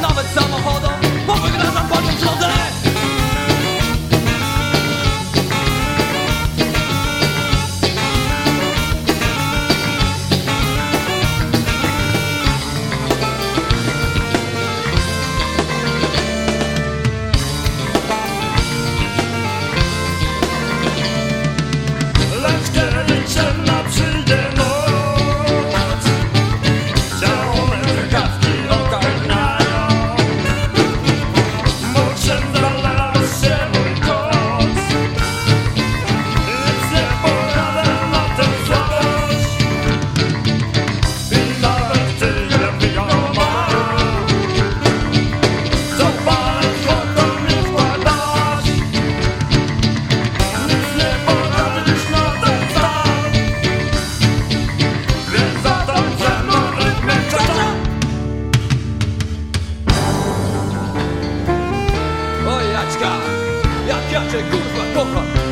那么怎么活动？我不会跟他们。cię kurwa kocham